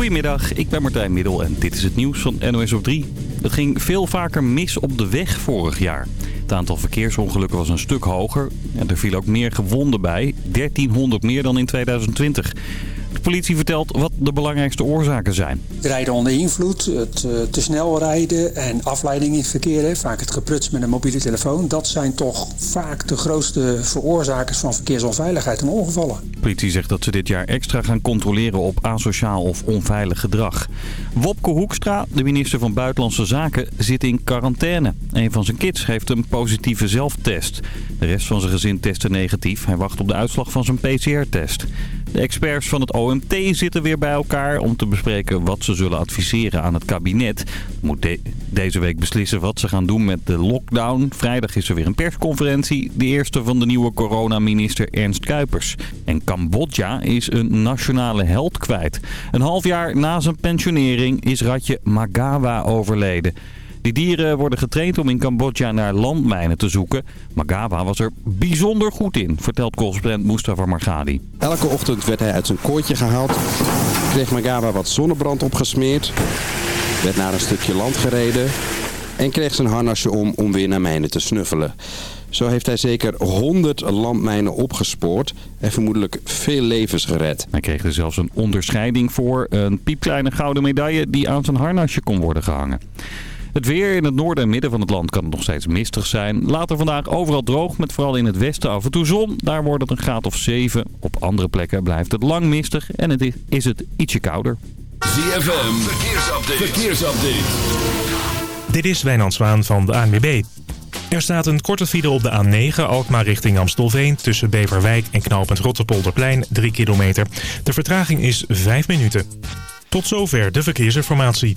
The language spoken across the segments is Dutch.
Goedemiddag, ik ben Martijn Middel en dit is het nieuws van NOS op 3. Het ging veel vaker mis op de weg vorig jaar. Het aantal verkeersongelukken was een stuk hoger. En er viel ook meer gewonden bij, 1300 meer dan in 2020. De politie vertelt wat de belangrijkste oorzaken zijn. Rijden onder invloed, het uh, te snel rijden en afleiding in het verkeer. Hè, vaak het gepruts met een mobiele telefoon. Dat zijn toch vaak de grootste veroorzakers van verkeersonveiligheid en ongevallen. De politie zegt dat ze dit jaar extra gaan controleren op asociaal of onveilig gedrag. Wopke Hoekstra, de minister van Buitenlandse Zaken, zit in quarantaine. Een van zijn kids heeft een positieve zelftest. De rest van zijn gezin testte negatief. Hij wacht op de uitslag van zijn PCR-test. De experts van het OMT zitten weer bij elkaar om te bespreken wat ze zullen adviseren aan het kabinet. Moet deze week beslissen wat ze gaan doen met de lockdown. Vrijdag is er weer een persconferentie. De eerste van de nieuwe coronaminister Ernst Kuipers. En Cambodja is een nationale held kwijt. Een half jaar na zijn pensionering is ratje Magawa overleden. Die dieren worden getraind om in Cambodja naar landmijnen te zoeken. Magawa was er bijzonder goed in, vertelt correspondent Mustafa Margadi. Elke ochtend werd hij uit zijn kooitje gehaald, kreeg Magawa wat zonnebrand opgesmeerd, werd naar een stukje land gereden en kreeg zijn harnasje om om weer naar mijnen te snuffelen. Zo heeft hij zeker 100 landmijnen opgespoord en vermoedelijk veel levens gered. Hij kreeg er zelfs een onderscheiding voor, een piepkleine gouden medaille die aan zijn harnasje kon worden gehangen. Het weer in het noorden en midden van het land kan het nog steeds mistig zijn. Later vandaag overal droog, met vooral in het westen af en toe zon. Daar wordt het een graad of 7. Op andere plekken blijft het lang mistig en het is het ietsje kouder. ZFM, verkeersupdate. verkeersupdate. Dit is Wijnand Zwaan van de ANWB. Er staat een korte file op de A9 Alkmaar richting Amstelveen... tussen Beverwijk en knooppunt Rotterpolderplein, 3 kilometer. De vertraging is 5 minuten. Tot zover de verkeersinformatie.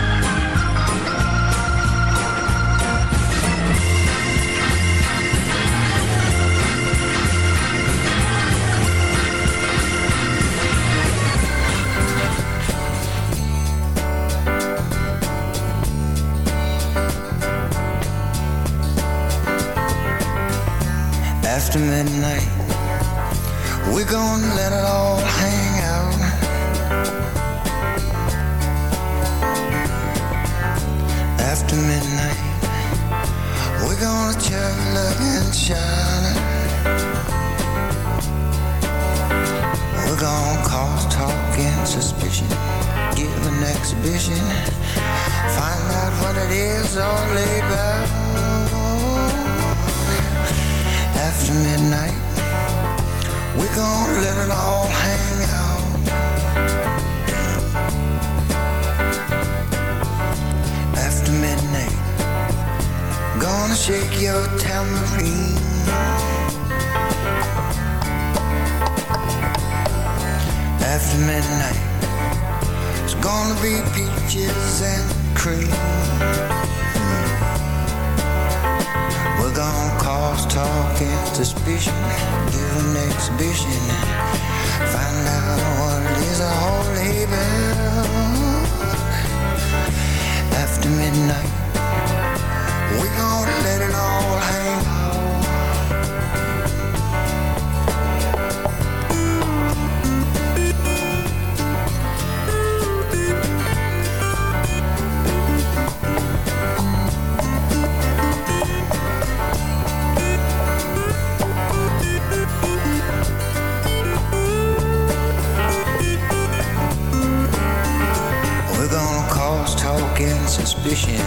And suspicion.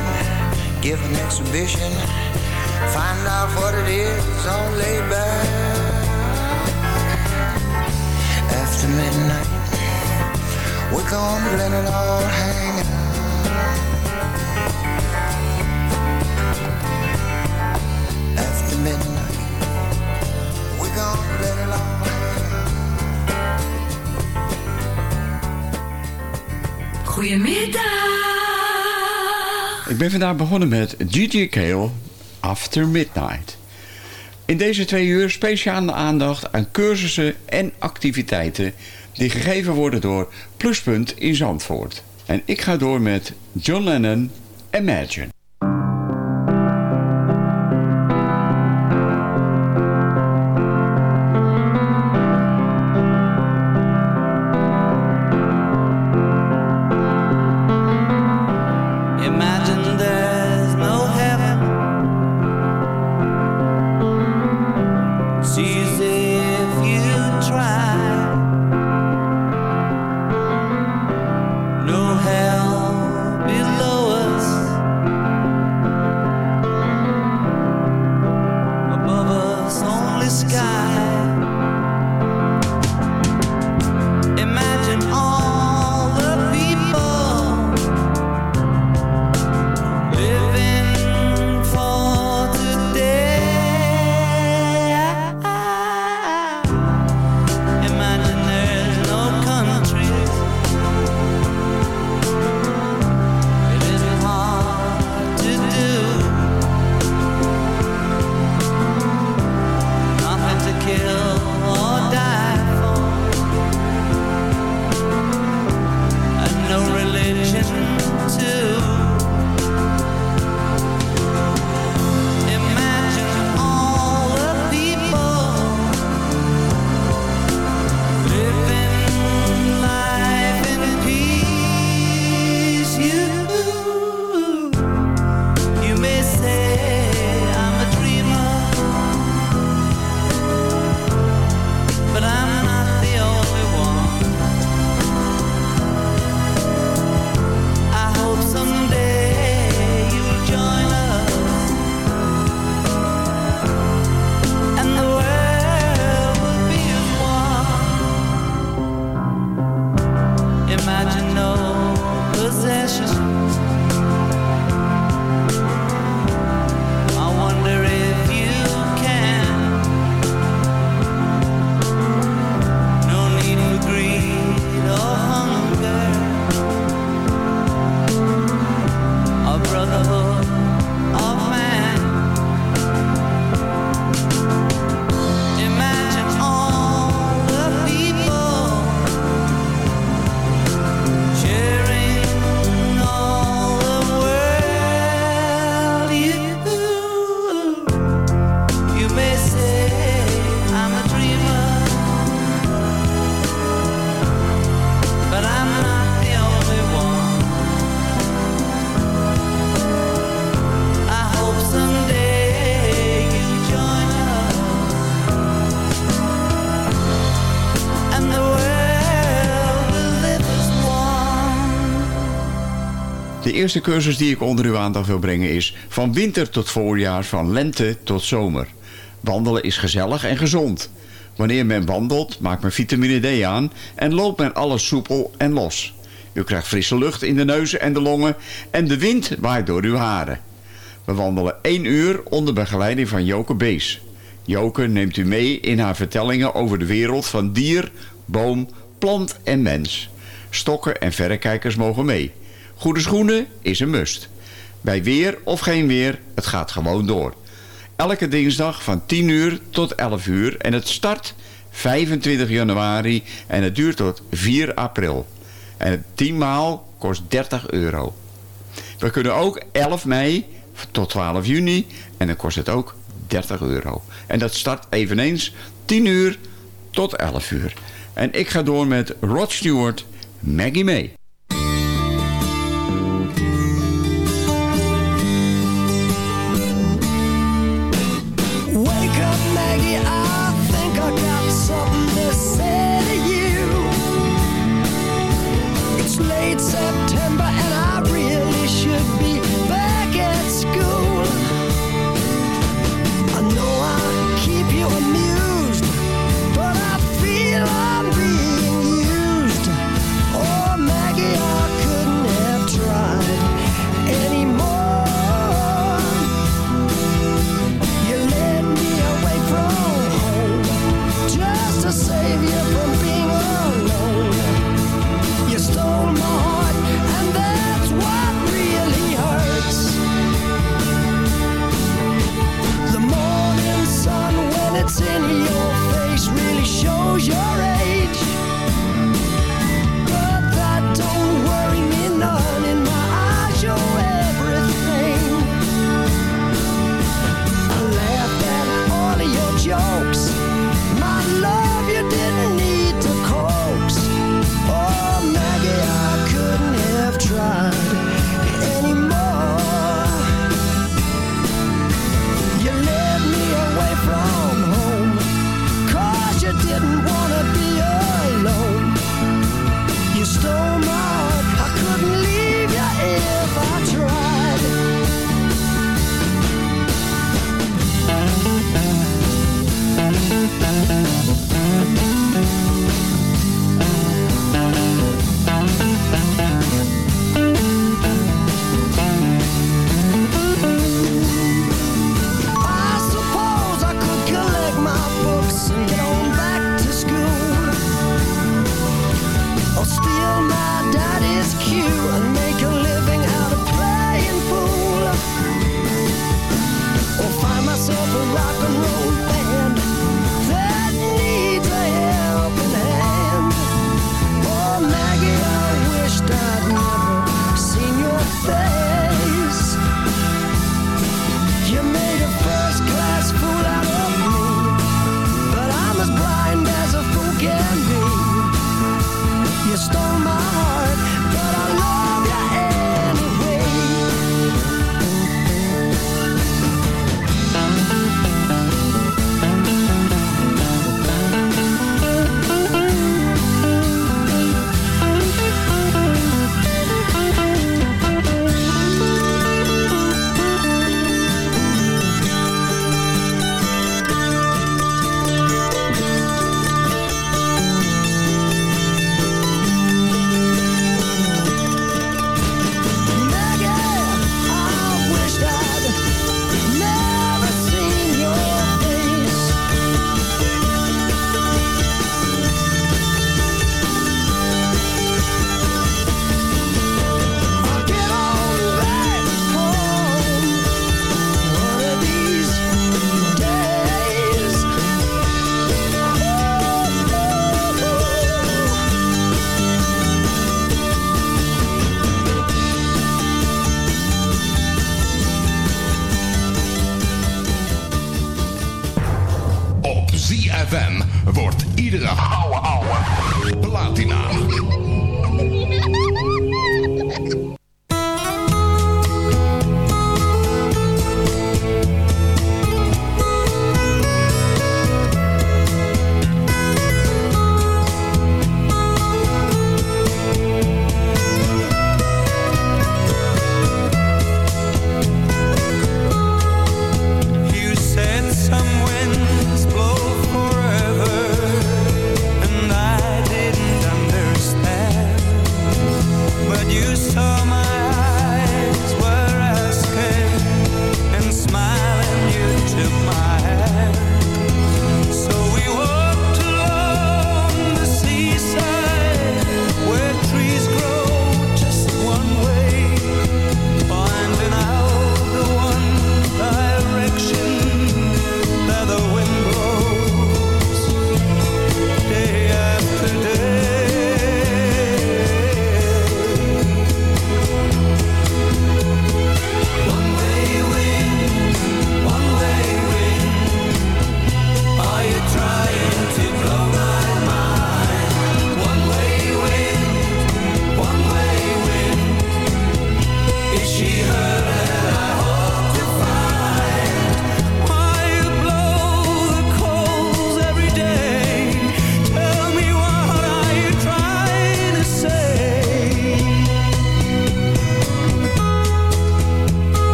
Give an exhibition. Find out what it is all laid back. After midnight, we're gonna let it all hang out. After midnight, we're gonna let it all hang out. Goedemiddag. Ik ben vandaag begonnen met Gigi Kale After Midnight. In deze twee uur speciale aandacht aan cursussen en activiteiten... die gegeven worden door Pluspunt in Zandvoort. En ik ga door met John Lennon, Imagine. Imagine eerste cursus die ik onder uw aandacht wil brengen is... van winter tot voorjaar, van lente tot zomer. Wandelen is gezellig en gezond. Wanneer men wandelt, maakt men vitamine D aan... en loopt men alles soepel en los. U krijgt frisse lucht in de neus en de longen... en de wind waait door uw haren. We wandelen één uur onder begeleiding van Joke Bees. Joke neemt u mee in haar vertellingen over de wereld van dier, boom, plant en mens. Stokken en verrekijkers mogen mee. Goede schoenen is een must. Bij weer of geen weer, het gaat gewoon door. Elke dinsdag van 10 uur tot 11 uur en het start 25 januari en het duurt tot 4 april. En het 10 maal kost 30 euro. We kunnen ook 11 mei tot 12 juni en dan kost het ook 30 euro. En dat start eveneens 10 uur tot 11 uur. En ik ga door met Rod Stewart, Maggie May. Yeah.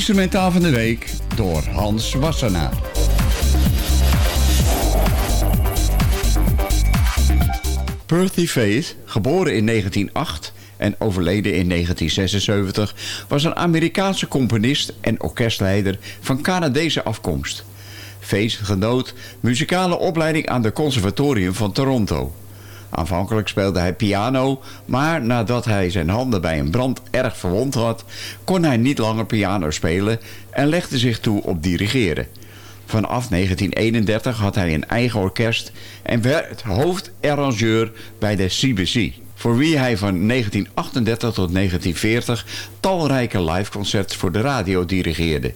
Instrumentaal van de week door Hans Wassenaar. Percy Faith, geboren in 1908 en overleden in 1976, was een Amerikaanse componist en orkestleider van Canadese afkomst. Faith genoot muzikale opleiding aan de Conservatorium van Toronto. Aanvankelijk speelde hij piano, maar nadat hij zijn handen bij een brand erg verwond had, kon hij niet langer piano spelen en legde zich toe op dirigeren. Vanaf 1931 had hij een eigen orkest en werd hoofdarrangeur bij de CBC. Voor wie hij van 1938 tot 1940 talrijke liveconcerts voor de radio dirigeerde.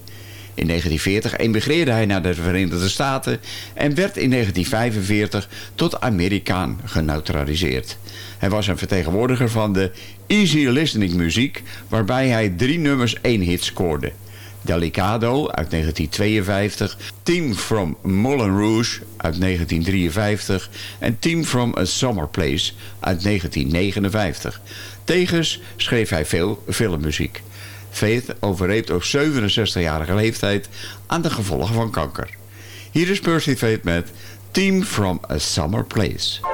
In 1940 emigreerde hij naar de Verenigde Staten en werd in 1945 tot Amerikaan geneutraliseerd. Hij was een vertegenwoordiger van de easy listening muziek, waarbij hij drie nummers één hit scoorde. Delicado uit 1952, Team from Moulin Rouge uit 1953 en Team from a Summer Place uit 1959. Tegens schreef hij veel filmmuziek. Faith overleed op 67-jarige leeftijd aan de gevolgen van kanker. Hier is Percy Faith met Team from a Summer Place.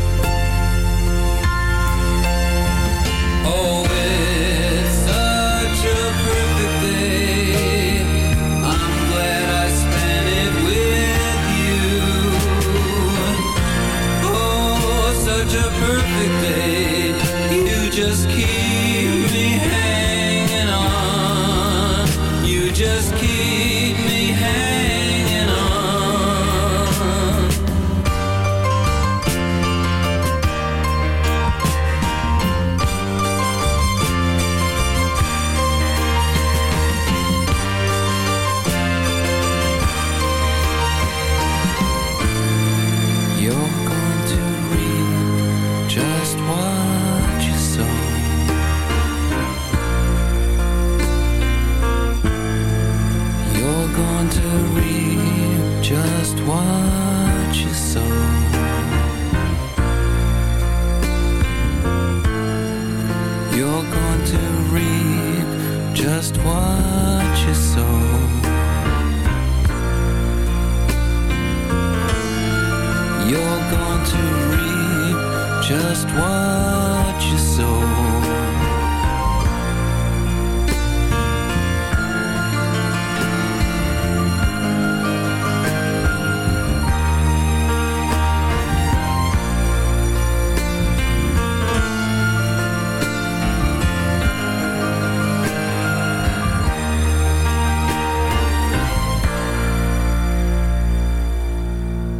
Just what you sow.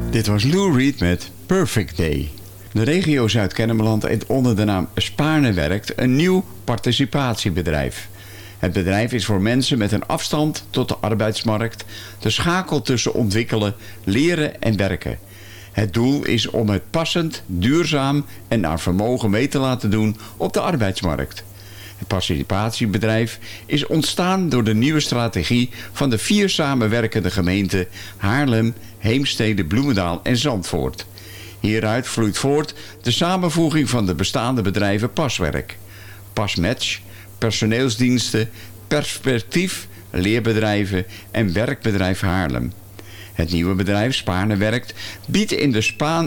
Dit was Lou Reed met Perfect Day. De regio Zuid-Kennemerland heeft onder de naam Spaarne werkt een nieuw participatiebedrijf. Het bedrijf is voor mensen met een afstand tot de arbeidsmarkt de schakel tussen ontwikkelen, leren en werken. Het doel is om het passend, duurzaam en naar vermogen mee te laten doen op de arbeidsmarkt. Het participatiebedrijf is ontstaan door de nieuwe strategie van de vier samenwerkende gemeenten Haarlem, Heemstede, Bloemendaal en Zandvoort. Hieruit vloeit voort de samenvoeging van de bestaande bedrijven Paswerk, Pasmatch, personeelsdiensten, Perspectief, leerbedrijven en werkbedrijf Haarlem. Het nieuwe bedrijf Spaarne Werkt biedt in de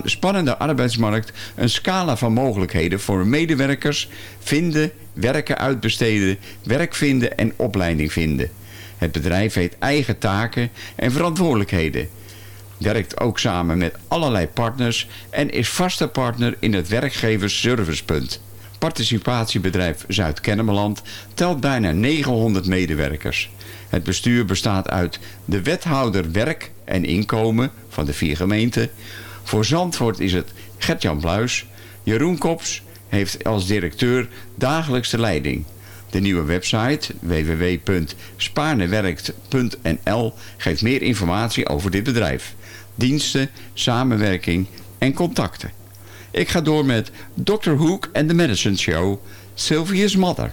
spannende arbeidsmarkt een scala van mogelijkheden voor medewerkers vinden, werken uitbesteden, werk vinden en opleiding vinden. Het bedrijf heeft eigen taken en verantwoordelijkheden. Werkt ook samen met allerlei partners en is vaste partner in het werkgeversservicepunt. Participatiebedrijf Zuid-Kennemerland telt bijna 900 medewerkers. Het bestuur bestaat uit de wethouder werk en inkomen van de vier gemeenten. Voor Zandvoort is het Gert-Jan Bluis. Jeroen Kops heeft als directeur dagelijkse leiding. De nieuwe website www.spaarnewerkt.nl geeft meer informatie over dit bedrijf. Diensten, samenwerking en contacten. Ik ga door met Dr. Hook and the Medicine Show, Sylvia's Mother.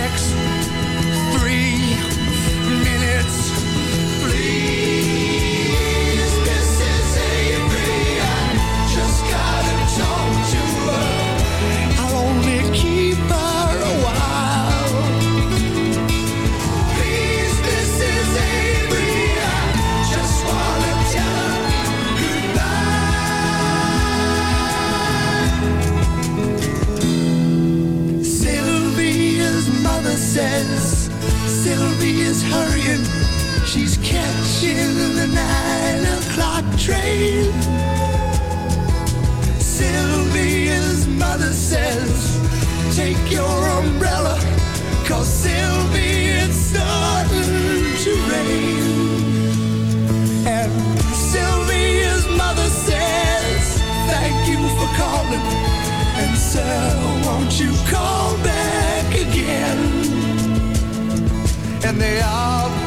She's catching the nine o'clock train. Sylvia's mother says, Take your umbrella, cause Sylvia, it's starting to rain. And Sylvia's mother says, Thank you for calling. And sir, won't you call back again? And the operator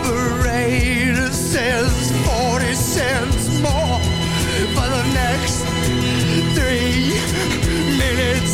says 40 cents more for the next three minutes.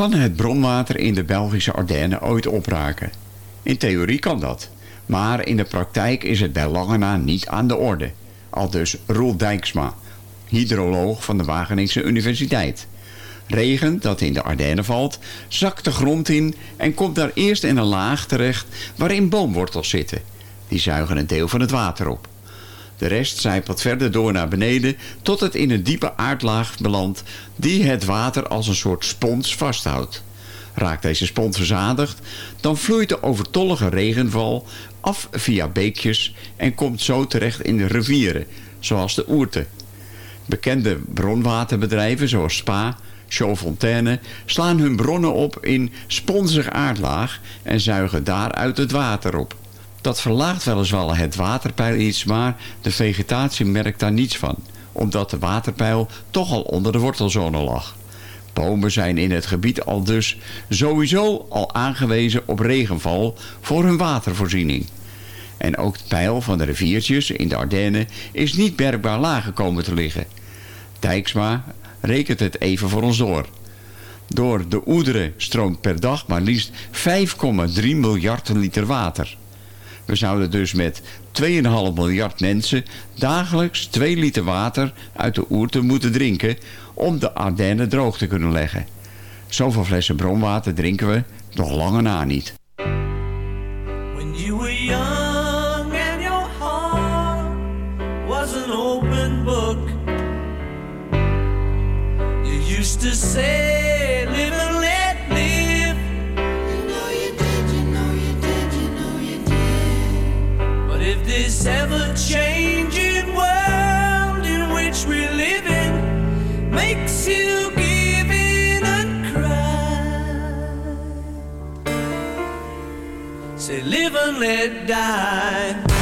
Kan het bronwater in de Belgische Ardennen ooit opraken. In theorie kan dat, maar in de praktijk is het bij lange na niet aan de orde. Al dus Roel Dijksma, hydroloog van de Wageningse Universiteit. Regen dat in de Ardennen valt, zakt de grond in en komt daar eerst in een laag terecht waarin boomwortels zitten. Die zuigen een deel van het water op. De rest zijpelt verder door naar beneden tot het in een diepe aardlaag belandt die het water als een soort spons vasthoudt. Raakt deze spons verzadigd, dan vloeit de overtollige regenval af via beekjes en komt zo terecht in de rivieren, zoals de Oerte. Bekende bronwaterbedrijven zoals Spa, Chaufontaine slaan hun bronnen op in sponsig aardlaag en zuigen daaruit het water op. Dat verlaagt weliswaar het waterpeil iets, maar de vegetatie merkt daar niets van, omdat de waterpeil toch al onder de wortelzone lag. Bomen zijn in het gebied al dus sowieso al aangewezen op regenval voor hun watervoorziening. En ook het peil van de riviertjes in de Ardennen is niet bergbaar laag gekomen te liggen. Dijksma rekent het even voor ons door. Door de Oederen stroomt per dag maar liefst 5,3 miljard liter water. We zouden dus met 2,5 miljard mensen dagelijks 2 liter water uit de oerte moeten drinken om de Ardennen droog te kunnen leggen. Zoveel flessen bronwater drinken we nog lange na niet. When you were young and your heart was an open book, you used to say, ever changing world in which we live in makes you give in and cry, say, live and let die.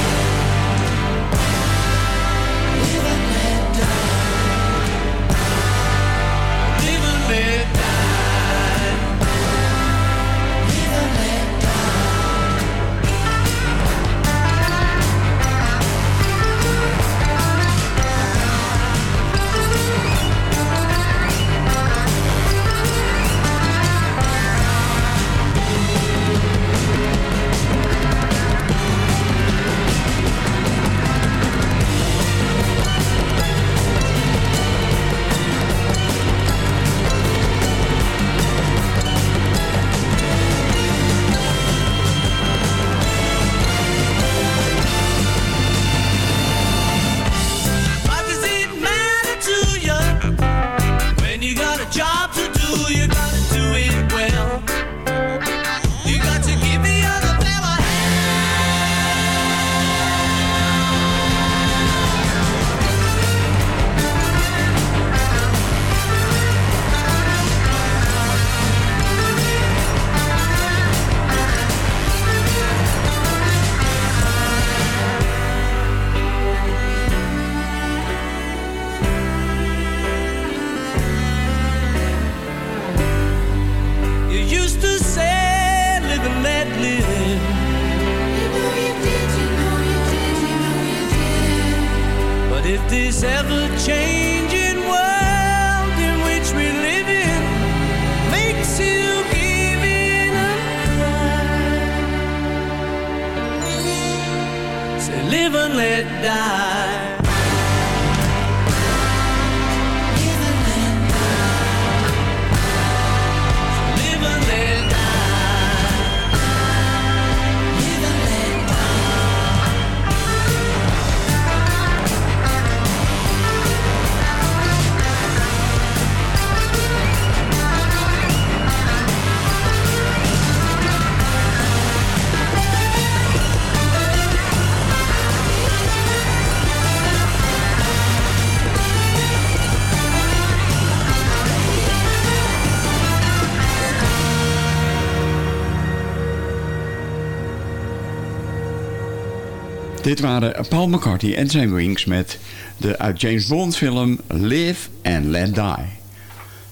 Dit waren Paul McCartney en zijn Wings met de uit James Bond film Live and Let Die.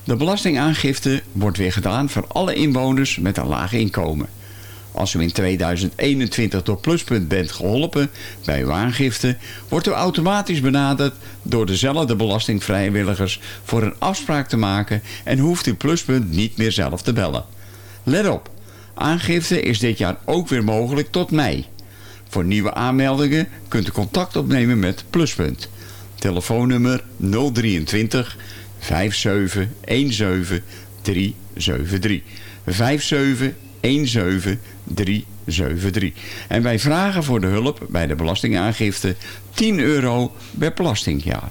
De belastingaangifte wordt weer gedaan voor alle inwoners met een laag inkomen. Als u in 2021 door Pluspunt bent geholpen bij uw aangifte, wordt u automatisch benaderd door dezelfde belastingvrijwilligers voor een afspraak te maken en hoeft u Pluspunt niet meer zelf te bellen. Let op, aangifte is dit jaar ook weer mogelijk tot mei. Voor nieuwe aanmeldingen kunt u contact opnemen met Pluspunt. Telefoonnummer 023 5717 373. 5717 373. En wij vragen voor de hulp bij de belastingaangifte 10 euro per belastingjaar.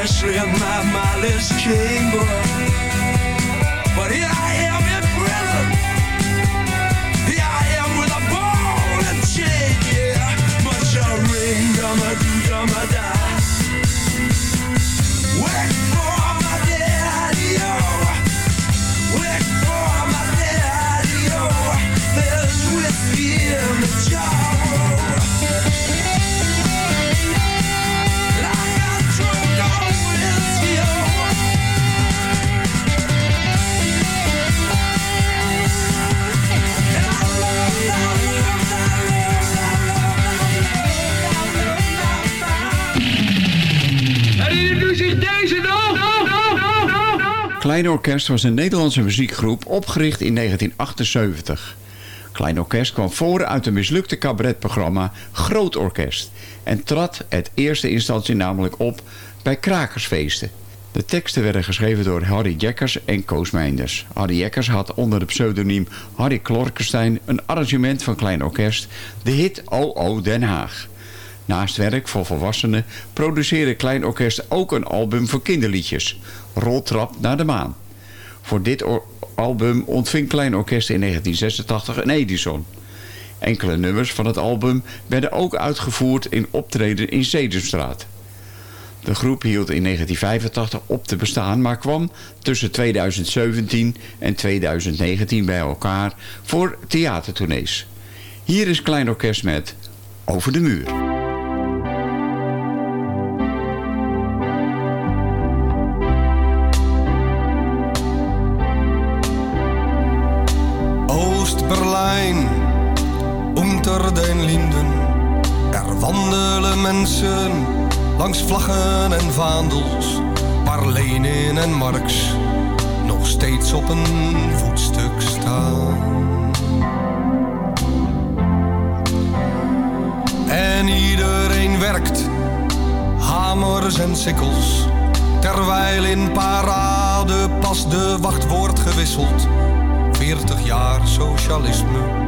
Especially in my mindless chamber. But here I am Klein Orkest was een Nederlandse muziekgroep opgericht in 1978. Klein Orkest kwam voor uit een mislukte cabaretprogramma Groot Orkest... en trad het eerste instantie namelijk op bij krakersfeesten. De teksten werden geschreven door Harry Jekkers en Koos Meinders. Harry Jekkers had onder het pseudoniem Harry Klorkenstein... een arrangement van Klein Orkest, de hit O.O. Den Haag. Naast werk voor volwassenen produceerde Klein Orkest ook een album voor kinderliedjes. Roltrap naar de maan. Voor dit album ontving Klein Orkest in 1986 een Edison. Enkele nummers van het album werden ook uitgevoerd in optreden in Sedenstraat. De groep hield in 1985 op te bestaan, maar kwam tussen 2017 en 2019 bij elkaar voor theatertournees. Hier is Klein Orkest met Over de Muur. Unter den Linden. Er wandelen mensen langs vlaggen en vaandels, waar Lenin en Marx nog steeds op een voetstuk staan. En iedereen werkt, hamers en sikkels, terwijl in parade pas de wacht wordt gewisseld. 40 jaar socialisme,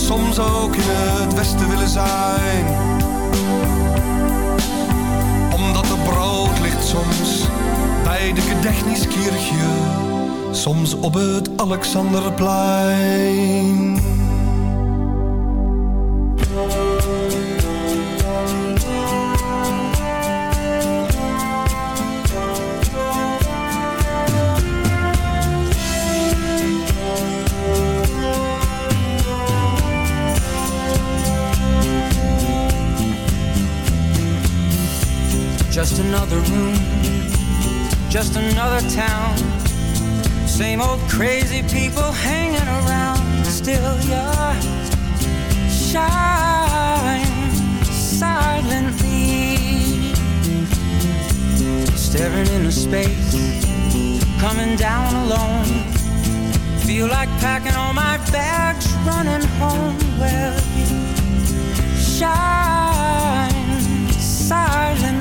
soms ook in het westen willen zijn. Omdat er brood ligt soms bij de Gedechniskirche. soms op het Alexanderplein. Another room, just another town. Same old crazy people hanging around. Still, you shine silently, staring into space, coming down alone. Feel like packing all my bags, running home. Well, you shine silently.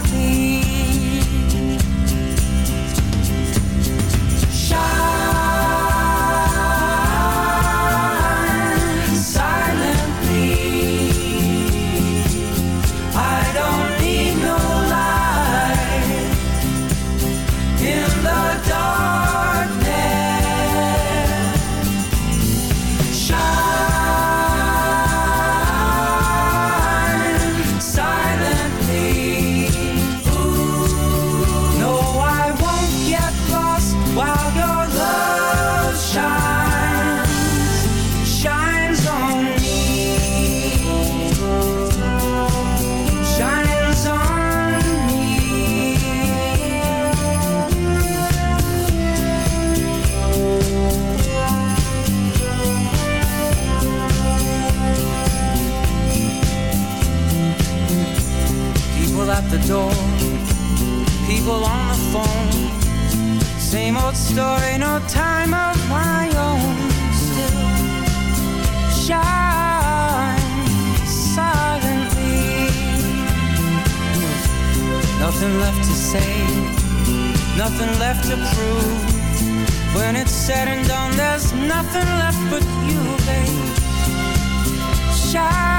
Time of my own. Still shine silently. Nothing left to say, nothing left to prove. When it's said and done, there's nothing left but you, babe. Shining